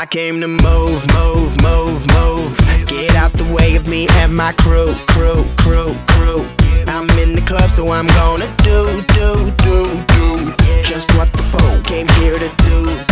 I came to move, move, move, move. Get out the way of me and my crew, crew, crew, crew. I'm in the club, so I'm gonna do, do, do, do. Just what the phone came here to do.